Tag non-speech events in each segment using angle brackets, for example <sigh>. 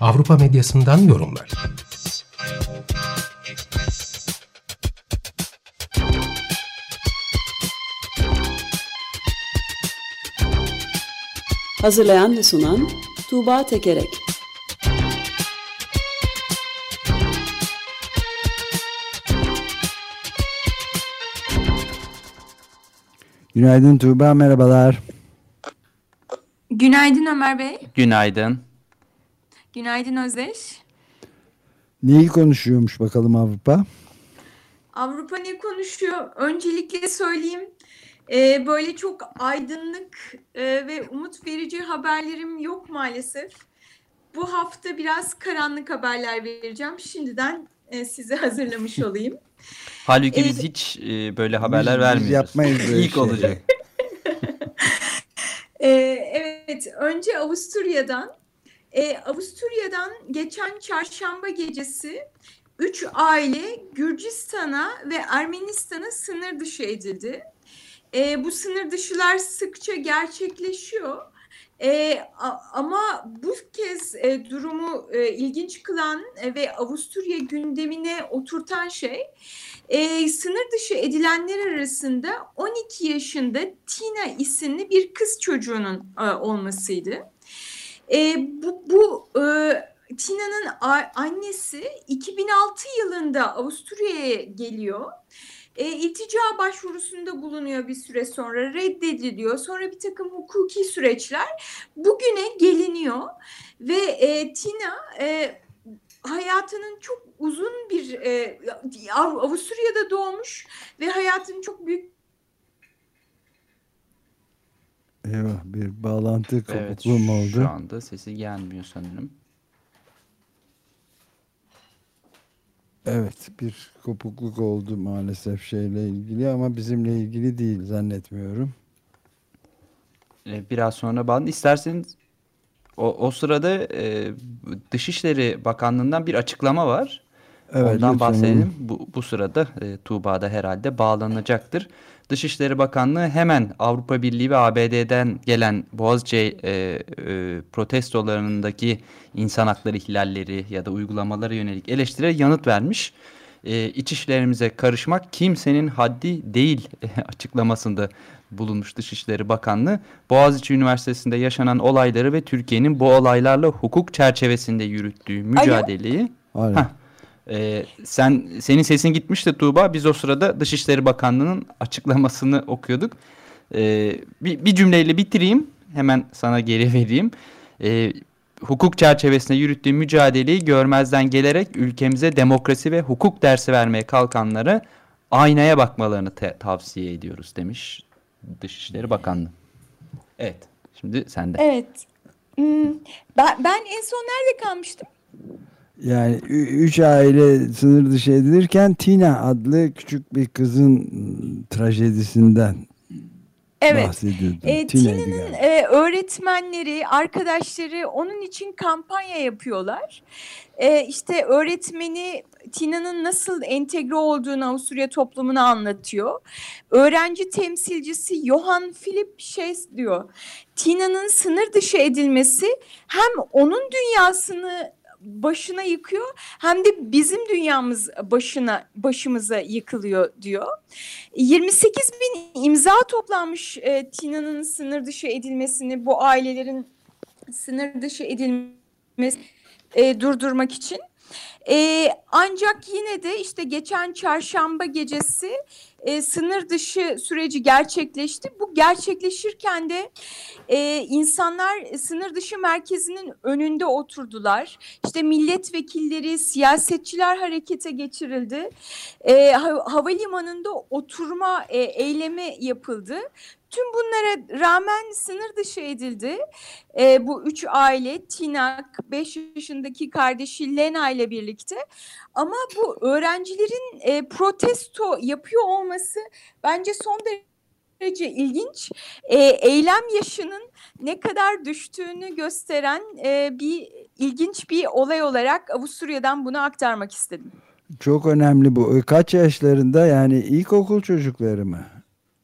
Avrupa medyasından yorumlar. Hazırlayan ve sunan Tuğba Tekerek Günaydın Tuğba, merhabalar. Günaydın Ömer Bey. Günaydın. Günaydın Özdeş. Neyi konuşuyormuş bakalım Avrupa? Avrupa ne konuşuyor? Öncelikle söyleyeyim. Ee, böyle çok aydınlık e, ve umut verici haberlerim yok maalesef. Bu hafta biraz karanlık haberler vereceğim. Şimdiden e, size <laughs> hazırlamış olayım. Halbuki biz hiç e, böyle haberler biz, vermiyoruz. Biz yapmayız böyle <laughs> İlk şey. olacak. Ee, evet, önce Avusturya'dan. Ee, Avusturya'dan geçen çarşamba gecesi 3 aile Gürcistan'a ve Ermenistan'a sınır dışı edildi. Ee, bu sınır dışılar sıkça gerçekleşiyor. E, a, ama bu kez e, durumu e, ilginç kılan e, ve Avusturya gündemine oturtan şey e, sınır dışı edilenler arasında 12 yaşında Tina isimli bir kız çocuğunun e, olmasıydı. E, bu bu e, Tina'nın annesi 2006 yılında Avusturya'ya geliyor. E, iltica başvurusunda bulunuyor bir süre sonra reddediliyor. Sonra bir takım hukuki süreçler bugüne geliniyor ve e, Tina e, hayatının çok uzun bir e, Avusturya'da doğmuş ve hayatının çok büyük Eyvah bir bağlantı kopukluğu Evet, oldu? şu anda sesi gelmiyor sanırım. Evet bir kopukluk oldu maalesef şeyle ilgili ama bizimle ilgili değil zannetmiyorum. E, biraz sonra bağlan. İsterseniz o, o sırada e, Dışişleri Bakanlığı'ndan bir açıklama var. Evet, Ondan lütfen. bahsedelim. Bu, bu sırada e, Tuğba'da herhalde bağlanacaktır. Dışişleri Bakanlığı hemen Avrupa Birliği ve ABD'den gelen Boğaziçi e, e, protestolarındaki insan hakları ihlalleri ya da uygulamalara yönelik eleştirilere yanıt vermiş. E, iç işlerimize karışmak kimsenin haddi değil <laughs> açıklamasında bulunmuş Dışişleri Bakanlığı. Boğaziçi Üniversitesi'nde yaşanan olayları ve Türkiye'nin bu olaylarla hukuk çerçevesinde yürüttüğü mücadeleyi... Alo. Heh, ee, sen senin sesin gitmişti Tuğba. Biz o sırada Dışişleri Bakanlığı'nın açıklamasını okuyorduk. Ee, bir, bir cümleyle bitireyim. Hemen sana geri <laughs> vereyim. Ee, hukuk çerçevesinde yürüttüğü mücadeleyi görmezden gelerek ülkemize demokrasi ve hukuk dersi vermeye kalkanlara aynaya bakmalarını tavsiye ediyoruz demiş Dışişleri Bakanlığı. Evet. Şimdi sende. Evet. Hmm, ben, ben en son nerede kalmıştım? Yani üç aile sınır dışı edilirken Tina adlı küçük bir kızın trajedisinden evet. E, Tina'nın e, öğretmenleri, arkadaşları onun için kampanya yapıyorlar. E, işte öğretmeni Tina'nın nasıl entegre olduğunu Avusturya toplumuna anlatıyor. Öğrenci temsilcisi Johann Philipp Schaes diyor. Tina'nın sınır dışı edilmesi hem onun dünyasını başına yıkıyor hem de bizim dünyamız başına başımıza yıkılıyor diyor. 28 bin imza toplanmış e, Tina'nın sınır dışı edilmesini bu ailelerin sınır dışı edilmesi e, durdurmak için. E, ancak yine de işte geçen çarşamba gecesi e, sınır dışı süreci gerçekleşti. Bu gerçekleşirken de e, insanlar sınır dışı merkezinin önünde oturdular. İşte milletvekilleri, siyasetçiler harekete geçirildi. E, havalimanında oturma e, eylemi yapıldı. Tüm bunlara rağmen sınır dışı edildi. E, bu üç aile Tinak, beş yaşındaki kardeşi Lena ile birlikte. Ama bu öğrencilerin e, protesto yapıyor olması bence son derece ilginç. E, eylem yaşının ne kadar düştüğünü gösteren e, bir ilginç bir olay olarak Avusturya'dan bunu aktarmak istedim. Çok önemli bu. Kaç yaşlarında yani ilkokul çocukları mı?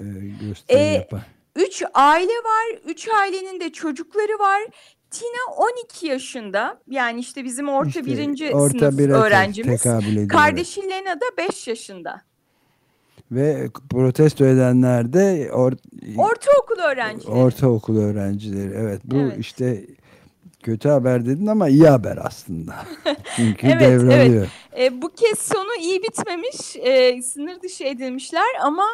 e, gösteri e, yapan? Üç aile var. Üç ailenin de çocukları var. Tina 12 yaşında. Yani işte bizim orta işte, birinci orta sınıf öğrencimiz. Kardeşi Lena da 5 yaşında. Ve protesto edenler de or, ortaokul öğrencileri. Ortaokul öğrencileri. Evet bu evet. işte kötü haber dedin ama iyi haber aslında. <laughs> Çünkü evet, devralıyor. Evet. E, bu kez sonu iyi bitmemiş. E, sınır dışı edilmişler ama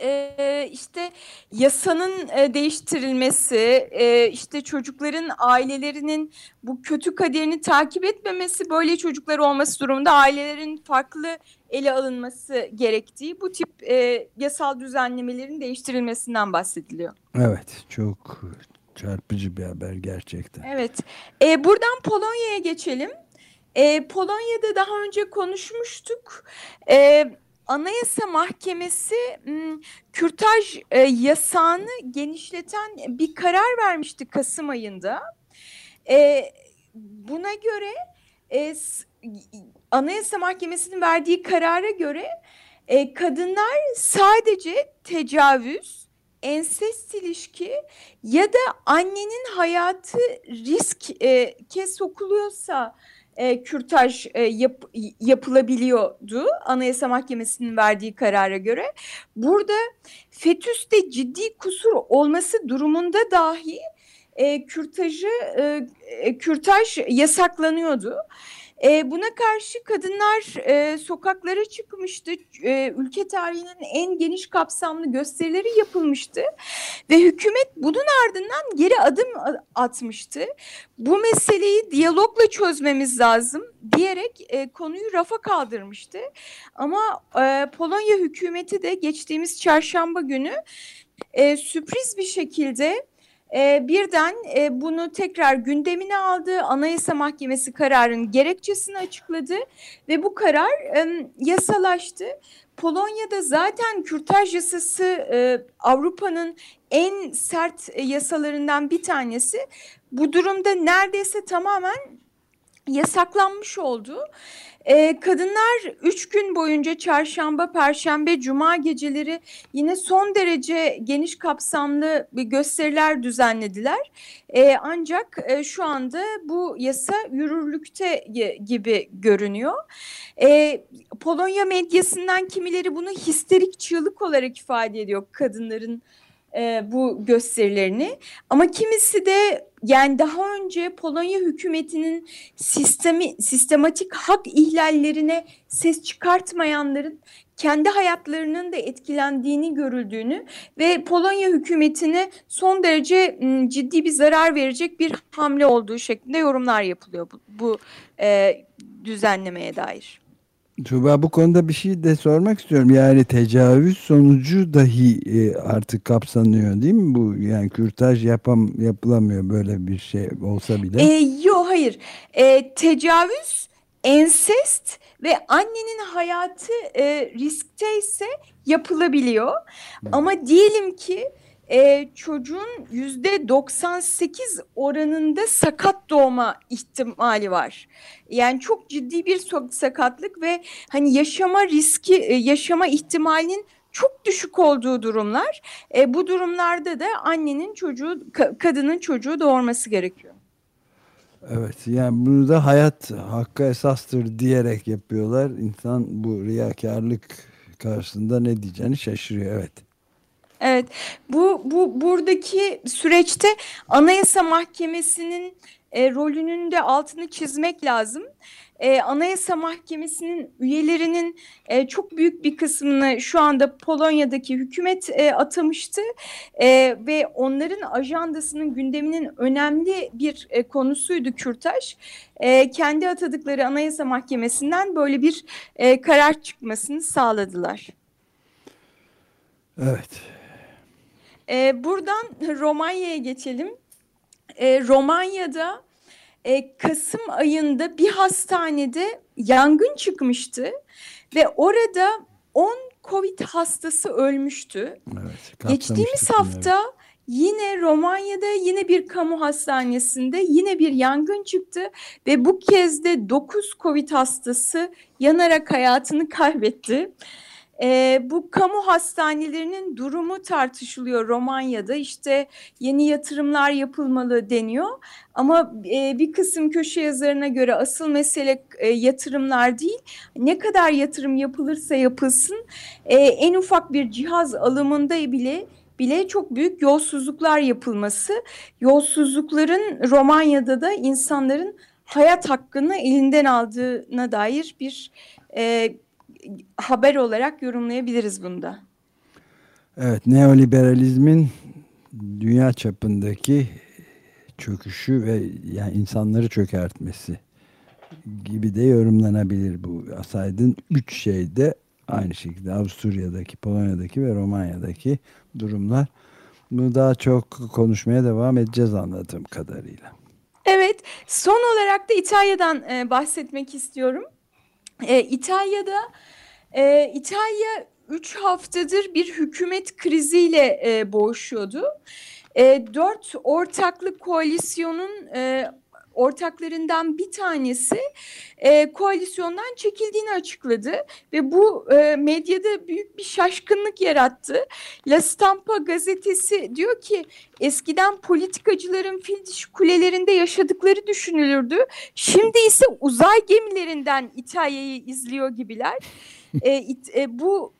e, işte yasanın e, değiştirilmesi, e, işte çocukların ailelerinin bu kötü kaderini takip etmemesi, böyle çocuklar olması durumunda ailelerin farklı ele alınması gerektiği bu tip e, yasal düzenlemelerin değiştirilmesinden bahsediliyor. Evet, çok çarpıcı bir haber gerçekten. Evet, e, buradan Polonya'ya geçelim. E, Polonya'da daha önce konuşmuştuk. Evet Anayasa Mahkemesi kürtaj e, yasağını genişleten bir karar vermişti Kasım ayında. E, buna göre e, Anayasa Mahkemesi'nin verdiği karara göre kadınlar sadece tecavüz, ensest ilişki ya da annenin hayatı riske sokuluyorsa e, kürtaj e, yap, yapılabiliyordu Anayasa Mahkemesi'nin verdiği karara göre. Burada fetüste ciddi kusur olması durumunda dahi e, kürtajı e, e kürtaj yasaklanıyordu. E, buna karşı kadınlar e, sokaklara çıkmıştı. E, ülke tarihinin en geniş kapsamlı gösterileri yapılmıştı. Ve hükümet bunun ardından geri adım atmıştı. Bu meseleyi diyalogla çözmemiz lazım diyerek e, konuyu rafa kaldırmıştı. Ama e, Polonya hükümeti de geçtiğimiz çarşamba günü e, sürpriz bir şekilde e, birden e, bunu tekrar gündemine aldı. Anayasa Mahkemesi kararın gerekçesini açıkladı ve bu karar e, yasalaştı. Polonya'da zaten kürtaj yasası e, Avrupa'nın en sert e, yasalarından bir tanesi. Bu durumda neredeyse tamamen yasaklanmış oldu. Ee, kadınlar üç gün boyunca çarşamba, perşembe, cuma geceleri yine son derece geniş kapsamlı bir gösteriler düzenlediler. Ee, ancak e, şu anda bu yasa yürürlükte gibi görünüyor. Ee, Polonya medyasından kimileri bunu histerik çığlık olarak ifade ediyor kadınların e, bu gösterilerini. Ama kimisi de yani daha önce Polonya hükümetinin sistemi sistematik hak ihlallerine ses çıkartmayanların kendi hayatlarının da etkilendiğini görüldüğünü ve Polonya hükümetine son derece ciddi bir zarar verecek bir hamle olduğu şeklinde yorumlar yapılıyor bu, bu e, düzenlemeye dair. Tuba bu konuda bir şey de sormak istiyorum. Yani tecavüz sonucu dahi e, artık kapsanıyor değil mi? Bu yani kürtaj yapam yapılamıyor böyle bir şey olsa bile. E, yok hayır. E, tecavüz, ensest ve annenin hayatı e, riskteyse yapılabiliyor. Ama diyelim ki e, çocuğun yüzde 98 oranında sakat doğma ihtimali var. Yani çok ciddi bir sakatlık ve hani yaşama riski, e, yaşama ihtimalinin çok düşük olduğu durumlar. E, bu durumlarda da annenin çocuğu, kadının çocuğu doğurması gerekiyor. Evet yani bunu da hayat hakkı esastır diyerek yapıyorlar. İnsan bu riyakarlık karşısında ne diyeceğini şaşırıyor evet. Evet, bu bu buradaki süreçte Anayasa Mahkemesi'nin e, rolünün de altını çizmek lazım. E, Anayasa Mahkemesi'nin üyelerinin e, çok büyük bir kısmını şu anda Polonya'daki hükümet e, atamıştı e, ve onların ajandasının gündeminin önemli bir e, konusuydu Kürtaj. E, kendi atadıkları Anayasa Mahkemesi'nden böyle bir e, karar çıkmasını sağladılar. Evet. E, buradan Romanya'ya geçelim. E, Romanya'da e, Kasım ayında bir hastanede yangın çıkmıştı ve orada 10 Covid hastası ölmüştü. Evet, Geçtiğimiz hafta evet. yine Romanya'da yine bir kamu hastanesinde yine bir yangın çıktı ve bu kez de 9 Covid hastası yanarak hayatını kaybetti. E, bu kamu hastanelerinin durumu tartışılıyor Romanya'da. İşte yeni yatırımlar yapılmalı deniyor. Ama e, bir kısım köşe yazarına göre asıl mesele e, yatırımlar değil. Ne kadar yatırım yapılırsa yapılsın e, en ufak bir cihaz alımında bile bile çok büyük yolsuzluklar yapılması. Yolsuzlukların Romanya'da da insanların hayat hakkını elinden aldığına dair bir e, haber olarak yorumlayabiliriz bunda. Evet, neoliberalizmin dünya çapındaki çöküşü ve yani insanları çökertmesi gibi de yorumlanabilir bu saydığın üç şeyde aynı şekilde Avusturya'daki, Polonya'daki ve Romanya'daki durumlar. Bunu daha çok konuşmaya devam edeceğiz anladığım kadarıyla. Evet, son olarak da İtalya'dan e, bahsetmek istiyorum. E, İtalya'da e, İtalya 3 haftadır bir hükümet kriziyle e, boğuşuyordu. E, dört ortaklık koalisyonun e, ortaklarından bir tanesi e, koalisyondan çekildiğini açıkladı ve bu e, medyada büyük bir şaşkınlık yarattı. La Stampa gazetesi diyor ki eskiden politikacıların fil dişi kulelerinde yaşadıkları düşünülürdü. Şimdi ise uzay gemilerinden İtalya'yı izliyor gibiler. E, it, e, bu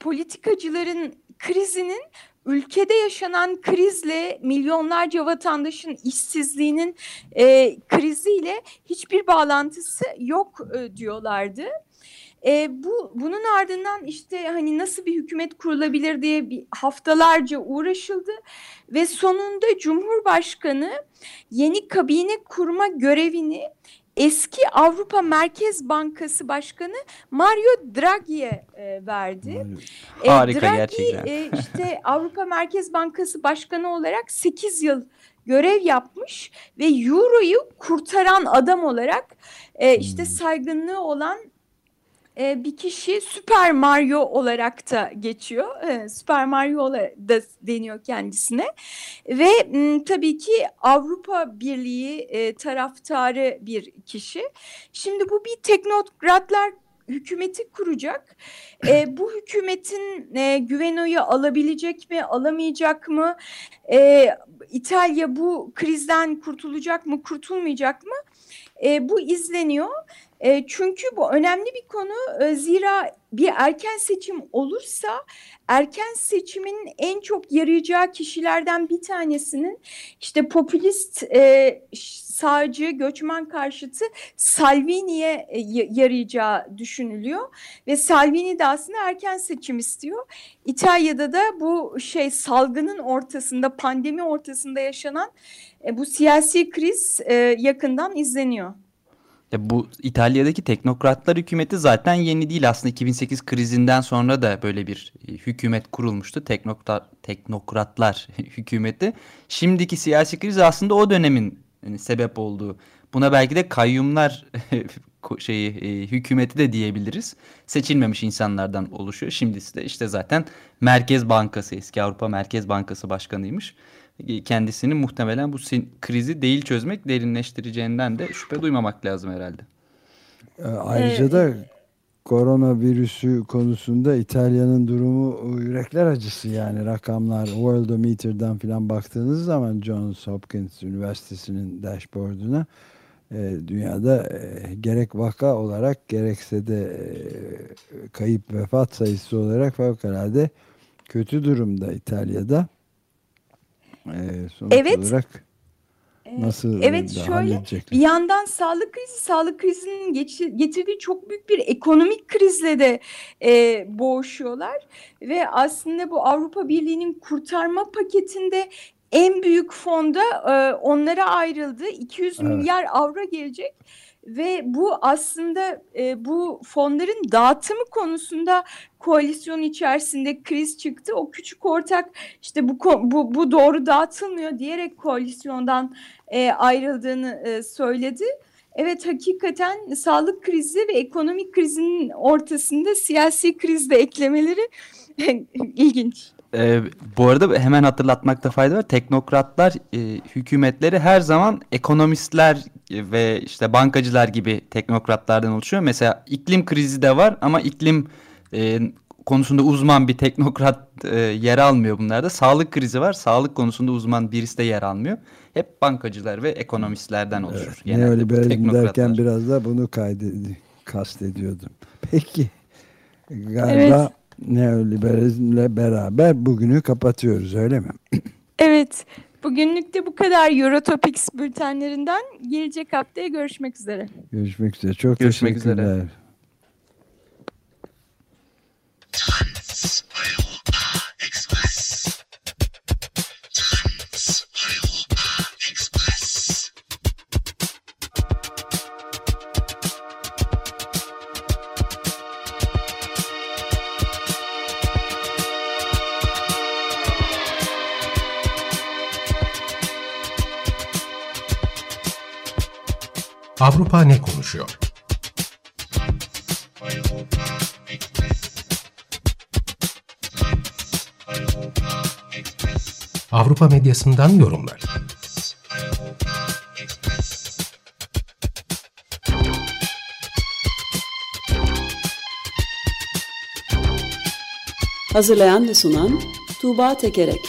politikacıların krizinin ülkede yaşanan krizle milyonlarca vatandaşın işsizliğinin e, kriziyle hiçbir bağlantısı yok e, diyorlardı. E, bu bunun ardından işte hani nasıl bir hükümet kurulabilir diye bir haftalarca uğraşıldı ve sonunda Cumhurbaşkanı yeni kabine kurma görevini eski Avrupa Merkez Bankası Başkanı Mario Draghi'ye e, verdi. E, Harika Draghi, gerçekten. E, işte <laughs> Avrupa Merkez Bankası Başkanı olarak 8 yıl görev yapmış ve Euro'yu kurtaran adam olarak e, işte hmm. saygınlığı olan e, bir kişi Super Mario olarak da geçiyor. E, Super Mario da deniyor kendisine. Ve m, tabii ki Avrupa Birliği e, taraftarı bir kişi. Şimdi bu bir teknokratlar hükümeti kuracak. E, bu hükümetin e, güven alabilecek mi, alamayacak mı? E, İtalya bu krizden kurtulacak mı, kurtulmayacak mı? E, bu izleniyor. E, çünkü bu önemli bir konu. E, zira bir erken seçim olursa erken seçimin en çok yarayacağı kişilerden bir tanesinin işte popülist e, sağcı göçmen karşıtı Salvini'ye e, yarayacağı düşünülüyor ve Salvini de aslında erken seçim istiyor. İtalya'da da bu şey salgının ortasında pandemi ortasında yaşanan e, bu siyasi kriz e, yakından izleniyor. Ya bu İtalya'daki teknokratlar hükümeti zaten yeni değil aslında 2008 krizinden sonra da böyle bir e, hükümet kurulmuştu. Teknokrat, teknokratlar <laughs> hükümeti. Şimdiki siyasi kriz aslında o dönemin yani sebep olduğu. Buna belki de kayyumlar <laughs> şeyi e, hükümeti de diyebiliriz. Seçilmemiş insanlardan oluşuyor. Şimdisi de işte zaten Merkez Bankası eski Avrupa Merkez Bankası başkanıymış kendisini muhtemelen bu krizi değil çözmek derinleştireceğinden de şüphe duymamak lazım herhalde. E, ayrıca da koronavirüsü konusunda İtalya'nın durumu yürekler acısı yani rakamlar Worldometer'dan falan baktığınız zaman Johns Hopkins Üniversitesi'nin dashboard'una e, dünyada e, gerek vaka olarak gerekse de e, kayıp vefat sayısı olarak fevkalade kötü durumda İtalya'da. Ee, sonuç evet. olarak. Ee, Nasıl Evet, da şöyle? Bir yandan sağlık krizi, sağlık krizinin getirdiği çok büyük bir ekonomik krizle de e, boğuşuyorlar. Ve aslında bu Avrupa Birliği'nin kurtarma paketinde en büyük fonda e, onlara ayrıldı. 200 Evet. milyar avro gelecek. Ve bu aslında e, bu fonların dağıtımı konusunda koalisyon içerisinde kriz çıktı. O küçük ortak işte bu bu, bu doğru dağıtılmıyor diyerek koalisyondan e, ayrıldığını e, söyledi. Evet hakikaten sağlık krizi ve ekonomik krizin ortasında siyasi kriz de eklemeleri <laughs> ilginç. Ee, bu arada hemen hatırlatmakta fayda var. Teknokratlar e, hükümetleri her zaman ekonomistler ve işte bankacılar gibi teknokratlardan oluşuyor. Mesela iklim krizi de var ama iklim e, konusunda uzman bir teknokrat e, yer almıyor bunlarda. Sağlık krizi var. Sağlık konusunda uzman birisi de yer almıyor. Hep bankacılar ve ekonomistlerden oluşur. genelde bu Neoliberalizm derken biraz da bunu kaydedi, kastediyordum. Peki galiba Evet. Neoliberalizmle beraber bugünü kapatıyoruz öyle mi? Evet bugünlük de bu kadar Eurotopics bültenlerinden gelecek haftaya görüşmek üzere. Görüşmek üzere. Çok Görüşmek üzere. teşekkürler. Avrupa ne konuşuyor? Avrupa medyasından yorumlar. Hazırlayan ve sunan Tuğba Tekerek